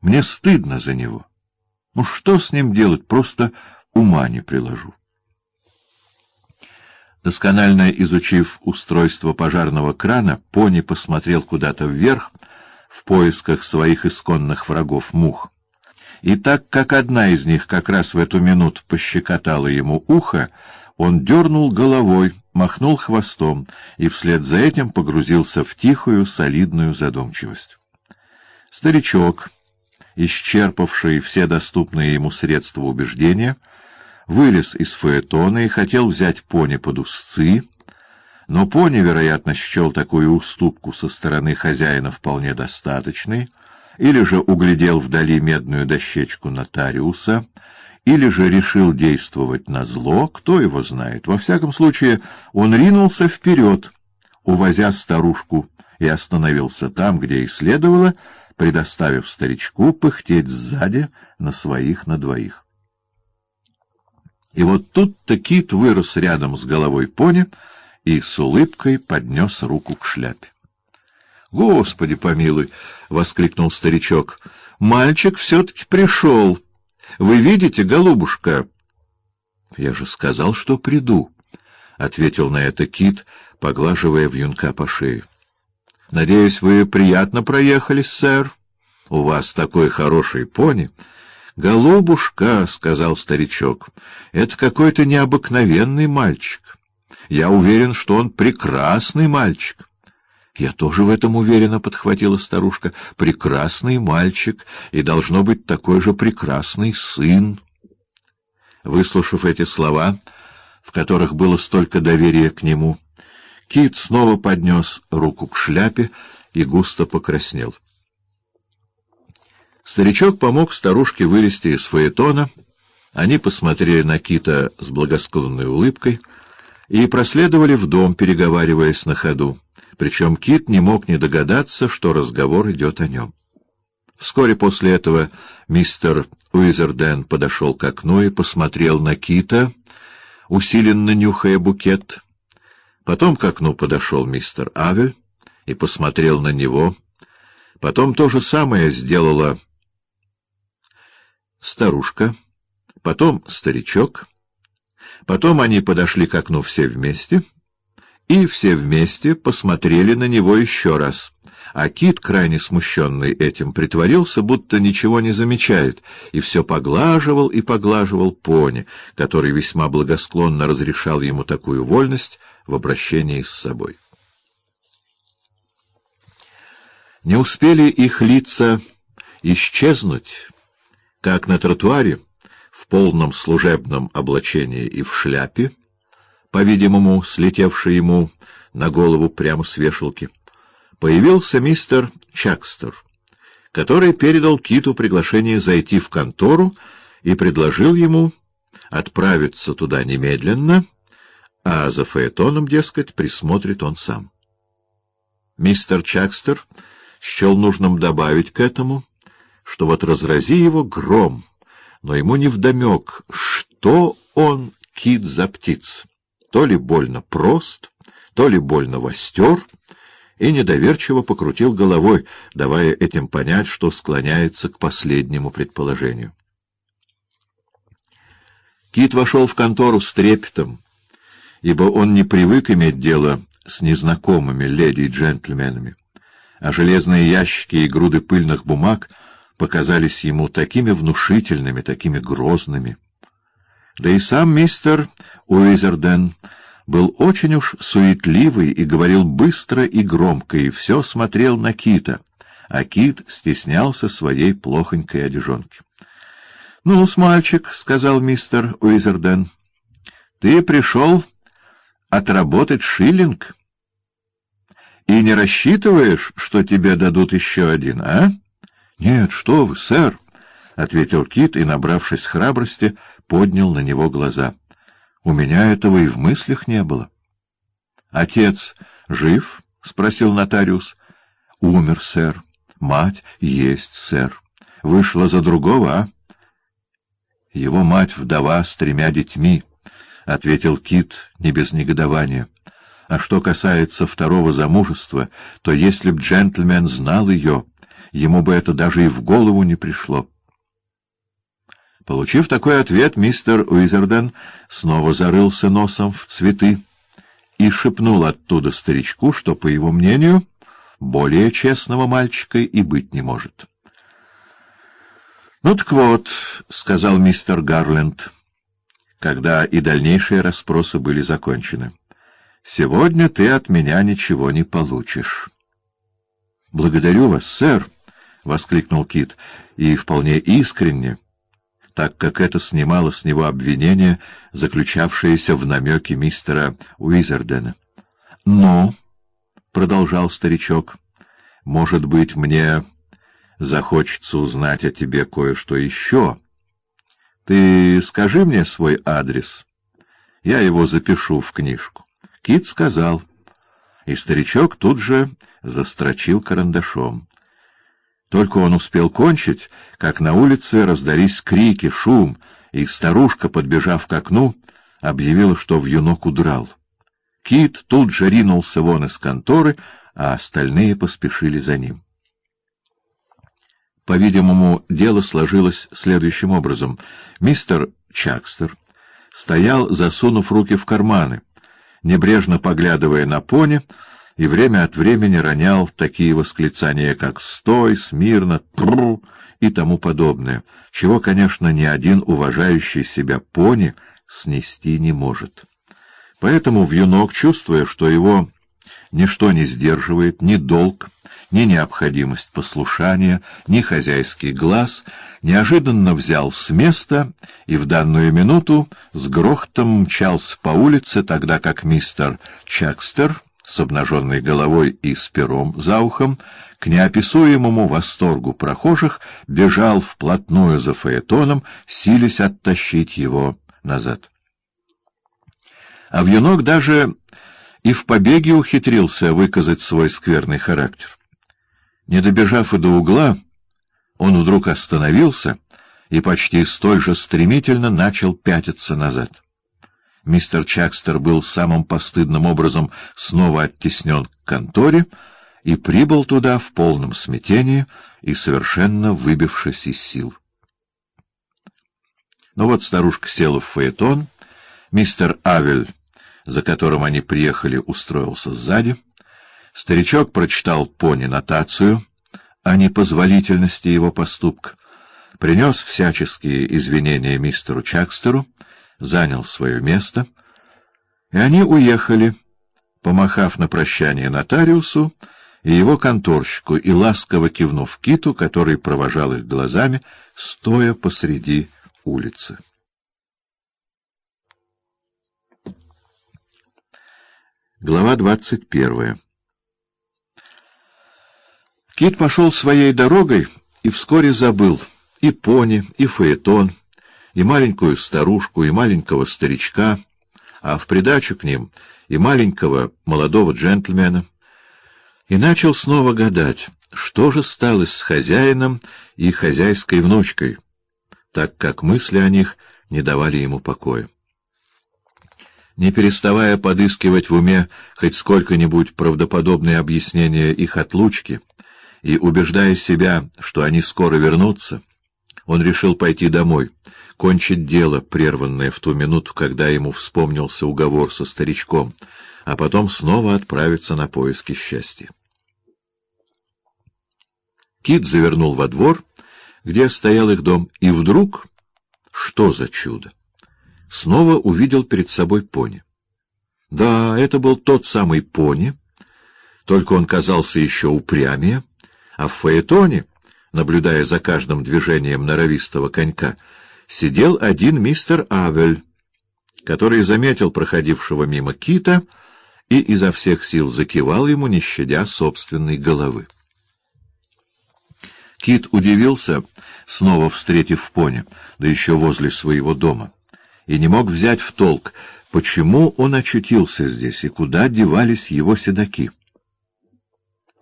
Мне стыдно за него. Ну, что с ним делать, просто ума не приложу. Досконально изучив устройство пожарного крана, пони посмотрел куда-то вверх в поисках своих исконных врагов мух. И так как одна из них как раз в эту минуту пощекотала ему ухо, он дернул головой, махнул хвостом и вслед за этим погрузился в тихую, солидную задумчивость. Старичок, исчерпавший все доступные ему средства убеждения, вылез из фаэтона и хотел взять пони под узцы, но пони, вероятно, счел такую уступку со стороны хозяина вполне достаточной, или же углядел вдали медную дощечку нотариуса — или же решил действовать на зло, кто его знает. Во всяком случае, он ринулся вперед, увозя старушку, и остановился там, где и следовало, предоставив старичку пыхтеть сзади на своих на двоих. И вот тут-то кит вырос рядом с головой пони и с улыбкой поднес руку к шляпе. — Господи помилуй! — воскликнул старичок. — Мальчик все-таки пришел! — вы видите, голубушка? — Я же сказал, что приду, — ответил на это Кит, поглаживая вьюнка по шее. — Надеюсь, вы приятно проехались, сэр? У вас такой хороший пони. — Голубушка, — сказал старичок, — это какой-то необыкновенный мальчик. Я уверен, что он прекрасный мальчик. Я тоже в этом уверена, — подхватила старушка. — Прекрасный мальчик, и должно быть такой же прекрасный сын. Выслушав эти слова, в которых было столько доверия к нему, Кит снова поднес руку к шляпе и густо покраснел. Старичок помог старушке вылезти из фаэтона. Они посмотрели на Кита с благосклонной улыбкой и проследовали в дом, переговариваясь на ходу причем Кит не мог не догадаться, что разговор идет о нем. Вскоре после этого мистер Уизерден подошел к окну и посмотрел на Кита, усиленно нюхая букет. Потом к окну подошел мистер Авель и посмотрел на него. Потом то же самое сделала старушка, потом старичок. Потом они подошли к окну все вместе — и все вместе посмотрели на него еще раз. А Кит, крайне смущенный этим, притворился, будто ничего не замечает, и все поглаживал и поглаживал пони, который весьма благосклонно разрешал ему такую вольность в обращении с собой. Не успели их лица исчезнуть, как на тротуаре, в полном служебном облачении и в шляпе, по-видимому, слетевший ему на голову прямо с вешалки, появился мистер Чакстер, который передал Киту приглашение зайти в контору и предложил ему отправиться туда немедленно, а за Фаэтоном, дескать, присмотрит он сам. Мистер Чакстер счел нужным добавить к этому, что вот разрази его гром, но ему невдомек, что он, кит, за птица то ли больно прост, то ли больно востер, и недоверчиво покрутил головой, давая этим понять, что склоняется к последнему предположению. Кит вошел в контору с трепетом, ибо он не привык иметь дело с незнакомыми леди и джентльменами, а железные ящики и груды пыльных бумаг показались ему такими внушительными, такими грозными. Да и сам мистер Уизерден был очень уж суетливый и говорил быстро и громко, и все смотрел на Кита, а Кит стеснялся своей плохонькой одежонки. — Ну, с мальчик, — сказал мистер Уизерден, — ты пришел отработать шиллинг и не рассчитываешь, что тебе дадут еще один, а? — Нет, что вы, сэр, — ответил Кит и, набравшись храбрости, поднял на него глаза. — У меня этого и в мыслях не было. — Отец жив? — спросил нотариус. — Умер, сэр. Мать есть, сэр. Вышла за другого, а? — Его мать вдова с тремя детьми, — ответил Кит не без негодования. А что касается второго замужества, то если б джентльмен знал ее, ему бы это даже и в голову не пришло. Получив такой ответ, мистер Уизерден снова зарылся носом в цветы и шепнул оттуда старичку, что, по его мнению, более честного мальчика и быть не может. — Ну так вот, — сказал мистер Гарленд, когда и дальнейшие расспросы были закончены, — сегодня ты от меня ничего не получишь. — Благодарю вас, сэр, — воскликнул Кит, и вполне искренне, так как это снимало с него обвинение, заключавшееся в намеке мистера Уизердена. — Ну, — продолжал старичок, — может быть, мне захочется узнать о тебе кое-что еще. Ты скажи мне свой адрес. Я его запишу в книжку. Кит сказал, и старичок тут же застрочил карандашом. Только он успел кончить, как на улице раздались крики, шум, и старушка, подбежав к окну, объявила, что вьюнок удрал. Кит тут же ринулся вон из конторы, а остальные поспешили за ним. По-видимому, дело сложилось следующим образом. Мистер Чакстер стоял, засунув руки в карманы, небрежно поглядывая на пони, и время от времени ронял такие восклицания, как «стой», «смирно», «тру» и тому подобное, чего, конечно, ни один уважающий себя пони снести не может. Поэтому вьюнок, чувствуя, что его ничто не сдерживает, ни долг, ни необходимость послушания, ни хозяйский глаз, неожиданно взял с места и в данную минуту с грохотом мчался по улице, тогда как мистер Чакстер с обнаженной головой и с пером за ухом, к неописуемому восторгу прохожих бежал вплотную за фаэтоном, силясь оттащить его назад. А вьюнок даже и в побеге ухитрился выказать свой скверный характер. Не добежав и до угла, он вдруг остановился и почти столь же стремительно начал пятиться назад. Мистер Чакстер был самым постыдным образом снова оттеснен к конторе и прибыл туда в полном смятении и совершенно выбившись из сил. Но вот старушка села в фаэтон, мистер Авель, за которым они приехали, устроился сзади — Старичок прочитал пони нотацию о непозволительности его поступка, принес всяческие извинения мистеру Чакстеру, занял свое место, и они уехали, помахав на прощание нотариусу и его конторщику и ласково кивнув киту, который провожал их глазами, стоя посреди улицы. Глава двадцать первая Кит пошел своей дорогой и вскоре забыл и пони, и фаэтон, и маленькую старушку, и маленького старичка, а в придачу к ним и маленького молодого джентльмена, и начал снова гадать, что же стало с хозяином и хозяйской внучкой, так как мысли о них не давали ему покоя. Не переставая подыскивать в уме хоть сколько-нибудь правдоподобные объяснения их отлучки, и, убеждая себя, что они скоро вернутся, он решил пойти домой, кончить дело, прерванное в ту минуту, когда ему вспомнился уговор со старичком, а потом снова отправиться на поиски счастья. Кит завернул во двор, где стоял их дом, и вдруг, что за чудо, снова увидел перед собой пони. Да, это был тот самый пони, только он казался еще упрямее, а в фаэтоне, наблюдая за каждым движением норовистого конька, сидел один мистер Авель, который заметил проходившего мимо кита и изо всех сил закивал ему, не щадя собственной головы. Кит удивился, снова встретив пони, да еще возле своего дома, и не мог взять в толк, почему он очутился здесь и куда девались его седаки.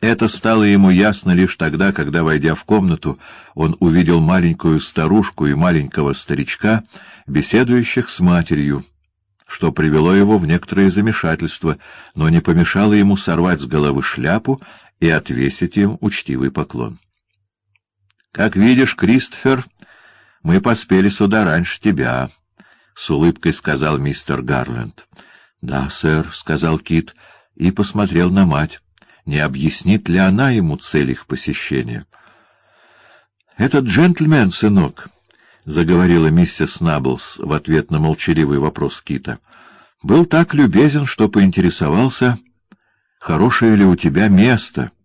Это стало ему ясно лишь тогда, когда, войдя в комнату, он увидел маленькую старушку и маленького старичка, беседующих с матерью, что привело его в некоторое замешательство, но не помешало ему сорвать с головы шляпу и отвесить им учтивый поклон. Как видишь, Кристофер, мы поспели сюда раньше тебя, — с улыбкой сказал мистер Гарленд. — Да, сэр, — сказал Кит и посмотрел на мать. Не объяснит ли она ему цель их посещения? — Этот джентльмен, сынок, — заговорила миссис Наблс в ответ на молчаливый вопрос Кита, — был так любезен, что поинтересовался, хорошее ли у тебя место —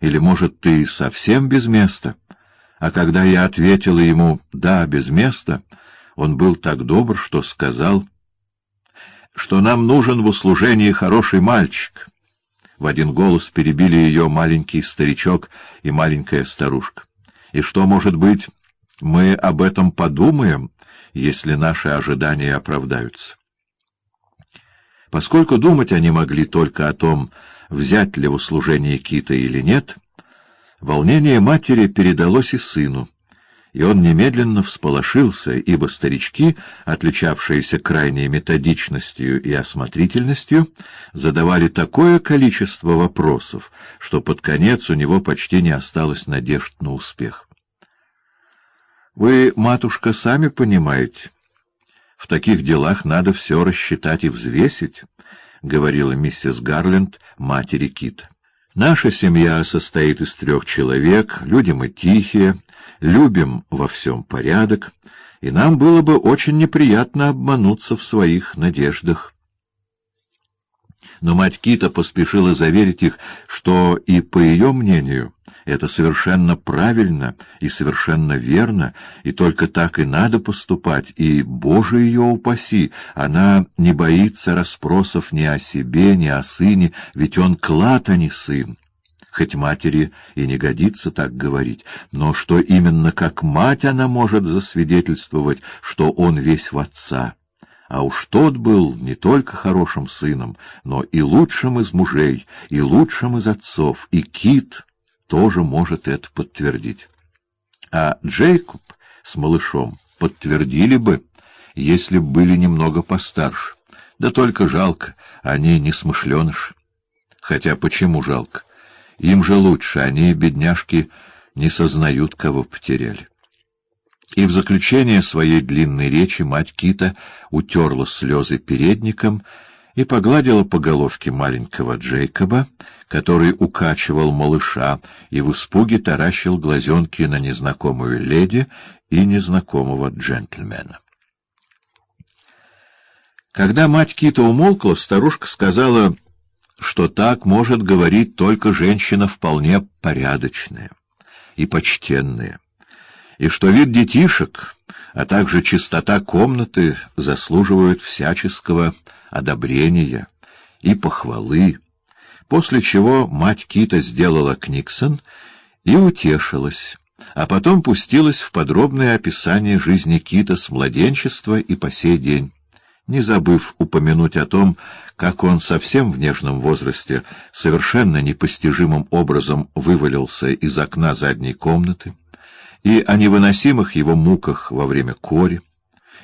или, может, ты совсем без места? А когда я ответила ему «да, без места», он был так добр, что сказал, что нам нужен в услужении хороший мальчик. В один голос перебили ее маленький старичок и маленькая старушка. И что, может быть, мы об этом подумаем, если наши ожидания оправдаются? Поскольку думать они могли только о том, взять ли в услужение Кита или нет, волнение матери передалось и сыну, и он немедленно всполошился, ибо старички, отличавшиеся крайней методичностью и осмотрительностью, задавали такое количество вопросов, что под конец у него почти не осталось надежд на успех. «Вы, матушка, сами понимаете, в таких делах надо все рассчитать и взвесить», — говорила миссис Гарленд матери Кита. «Наша семья состоит из трех человек, люди мы тихие, любим во всем порядок, и нам было бы очень неприятно обмануться в своих надеждах». Но мать Кита поспешила заверить их, что и по ее мнению это совершенно правильно и совершенно верно, и только так и надо поступать, и, Боже ее упаси, она не боится расспросов ни о себе, ни о сыне, ведь он клад, а не сын. Хоть матери и не годится так говорить, но что именно как мать она может засвидетельствовать, что он весь в отца. А уж тот был не только хорошим сыном, но и лучшим из мужей, и лучшим из отцов, и Кит тоже может это подтвердить. А Джейкоб с малышом подтвердили бы, если б были немного постарше. Да только жалко, они не смышленыши. Хотя почему жалко? Им же лучше, они, бедняжки, не сознают, кого потеряли. И в заключение своей длинной речи мать Кита утерла слезы передником и погладила по головке маленького Джейкоба, который укачивал малыша и в испуге таращил глазенки на незнакомую леди и незнакомого джентльмена. Когда мать Кита умолкла, старушка сказала, что так может говорить только женщина вполне порядочная и почтенная, и что вид детишек, а также чистота комнаты заслуживают всяческого одобрения и похвалы, после чего мать Кита сделала Книксон и утешилась, а потом пустилась в подробное описание жизни Кита с младенчества и по сей день, не забыв упомянуть о том, как он совсем в нежном возрасте совершенно непостижимым образом вывалился из окна задней комнаты, и о невыносимых его муках во время кори,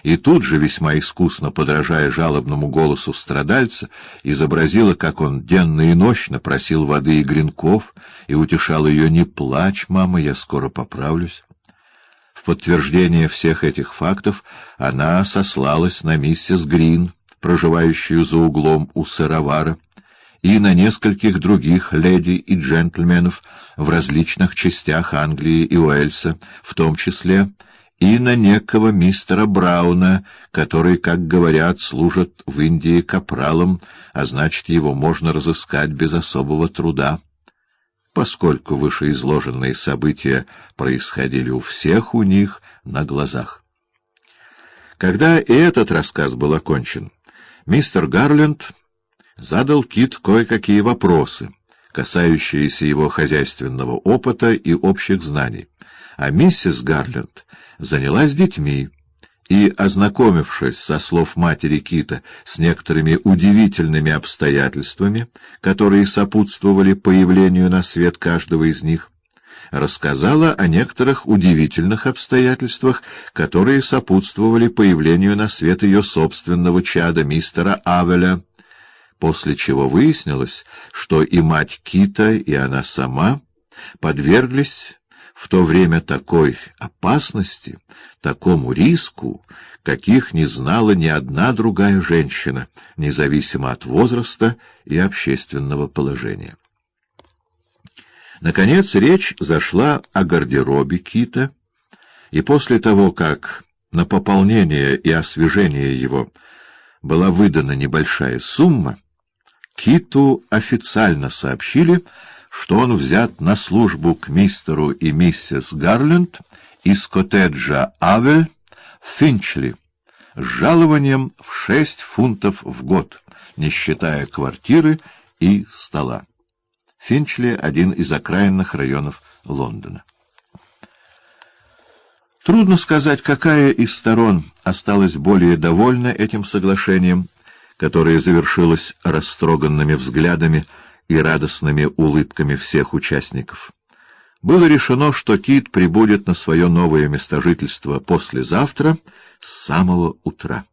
и тут же, весьма искусно подражая жалобному голосу страдальца, изобразила, как он денно и ночно просил воды и гренков, и утешал ее «Не плачь, мама, я скоро поправлюсь». В подтверждение всех этих фактов она сослалась на миссис Грин, проживающую за углом у сыровара, и на нескольких других леди и джентльменов в различных частях Англии и Уэльса, в том числе и на некого мистера Брауна, который, как говорят, служит в Индии капралом, а значит, его можно разыскать без особого труда. Поскольку вышеизложенные события происходили у всех у них на глазах. Когда и этот рассказ был окончен, мистер Гарленд задал Кит кое-какие вопросы, касающиеся его хозяйственного опыта и общих знаний, а миссис Гарленд занялась детьми, и, ознакомившись со слов матери Кита с некоторыми удивительными обстоятельствами, которые сопутствовали появлению на свет каждого из них, рассказала о некоторых удивительных обстоятельствах, которые сопутствовали появлению на свет ее собственного чада, мистера Авеля, после чего выяснилось, что и мать Кита, и она сама подверглись в то время такой опасности, такому риску, каких не знала ни одна другая женщина, независимо от возраста и общественного положения. Наконец речь зашла о гардеробе Кита, и после того, как на пополнение и освежение его была выдана небольшая сумма, Киту официально сообщили, что он взят на службу к мистеру и миссис Гарленд из коттеджа Авель в Финчли с жалованием в шесть фунтов в год, не считая квартиры и стола. Финчли — один из окраинных районов Лондона. Трудно сказать, какая из сторон осталась более довольна этим соглашением, которое завершилось растроганными взглядами и радостными улыбками всех участников. Было решено, что Кит прибудет на свое новое местожительство послезавтра с самого утра.